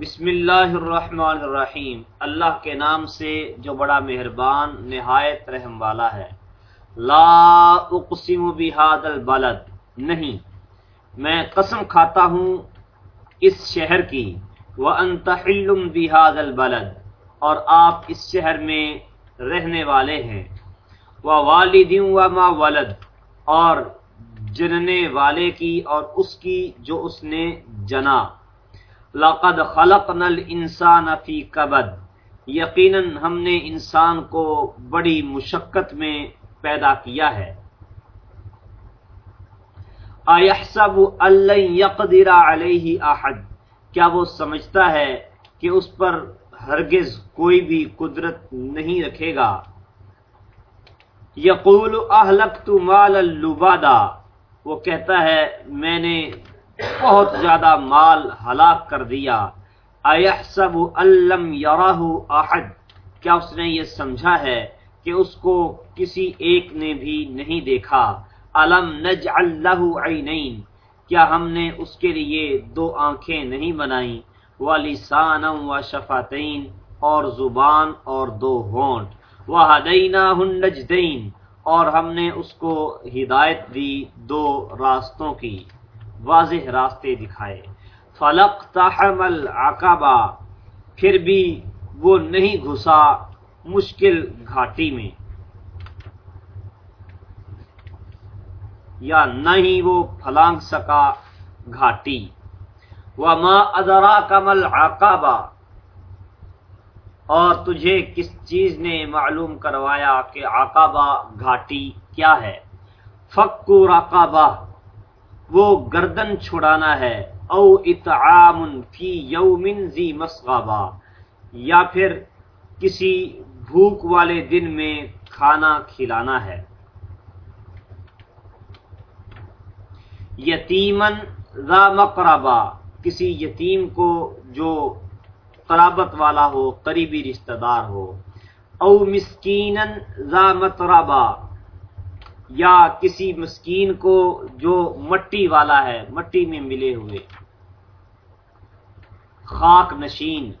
بسم اللہ الرحمن الرحیم۔ اللہ کے نام سے جو بڑا مہربان، نہایت رحم والا ہے۔ لا اقسم بهذا البلد نہیں، میں قسم کھاتا ہوں اس شہر کی۔ وانت حل بهذا البلد اور آپ اس شہر میں رہنے والے ہیں۔ ووالد وما ولد۔ اور جننے والے کی اور اس کی جو اس نے جنا۔ لقد خلقنا الانسان فی کبد۔ یقیناً ہم نے انسان کو بڑی مشقت میں پیدا کیا ہے۔ ایحسب ان یقدر علیہ احد۔ کیا وہ سمجھتا ہے کہ اس پر ہرگز کوئی بھی قدرت نہیں رکھے گا؟ یقول اہلکت مال وہ کہتا ہے، میں نے بہت زیادہ مال ہلاک کر دیا۔ ایحسب علم یراہ احد۔ کیا اس نے یہ سمجھا ہے کہ اس کو کسی ایک نے بھی نہیں دیکھا؟ علم نجعل له عینین۔ کیا ہم نے اس کے لیے دو آنکھیں نہیں بنائیں؟ ولسانا و شفاتین اور زبان اور دو ہونٹ۔ وہدیناہ النجدین اور ہم نے اس کو ہدایت دی دو راستوں کی۔ واضح راستے دکھائے۔ فلق تحمل عقبہ پھر بھی وہ نہیں گھسا مشکل گھاٹی میں۔ یا نہ ہی وہ پھلانگ سکا گھاٹی۔ وما ادرا کمل عقبہ اور تجھے کس چیز نے معلوم کروایا کہ عقبہ گھاٹی کیا ہے؟ فکو رقبہ وہ گردن چھڑانا ہے، او اطعام فی یومن ذی مسغبہ یا پھر کسی بھوک والے دن میں کھانا کھلانا ہے۔ یتیمن ذا مقربہ کسی یتیم کو جو قرابت والا ہو، قریبی رشتہ دار ہو۔ او مسکینن ذا متربہ یا کسی مسکین کو جو مٹی والا ہے، مٹی میں ملے ہوئے خاک نشین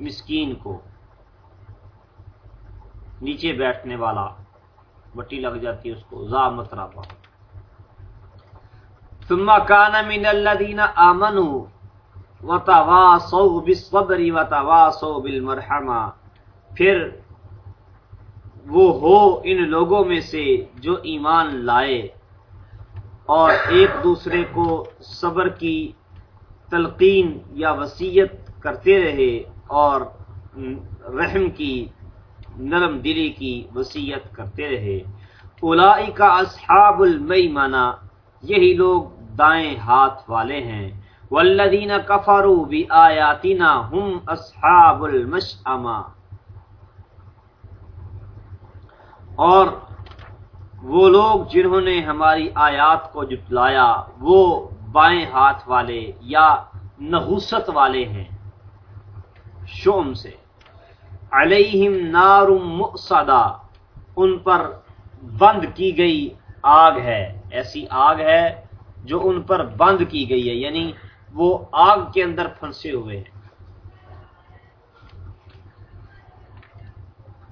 مسکین کو نیچے بیٹھنے والا مٹی لگ جاتی ہے، اس کو زا مترابا ثم كان من الذين امنوا وتواصوا بالصبر وتواصوا بالمرحمه پھر وہ ہو ان لوگوں میں سے جو ایمان لائے اور ایک دوسرے کو صبر کی تلقین یا وسیعت کرتے رہے اور رحم کی، نرم دلی کی وسیعت کرتے رہے۔ الائی کا اصحاب المئی مانا یہی لوگ دائیں ہاتھ والے ہیں۔ والذین کفروا بھی ہم اصحاب المشعمہ اور وہ لوگ جنہوں نے ہماری آیات کو جتلایا، وہ بائیں ہاتھ والے یا نحوست والے ہیں۔ شوم سے، علیہم نار مؤصدہ، ان پر بند کی گئی آگ ہے۔ ایسی آگ ہے جو ان پر بند کی گئی ہے یعنی وہ آگ کے اندر پھنسے ہوئے ہیں۔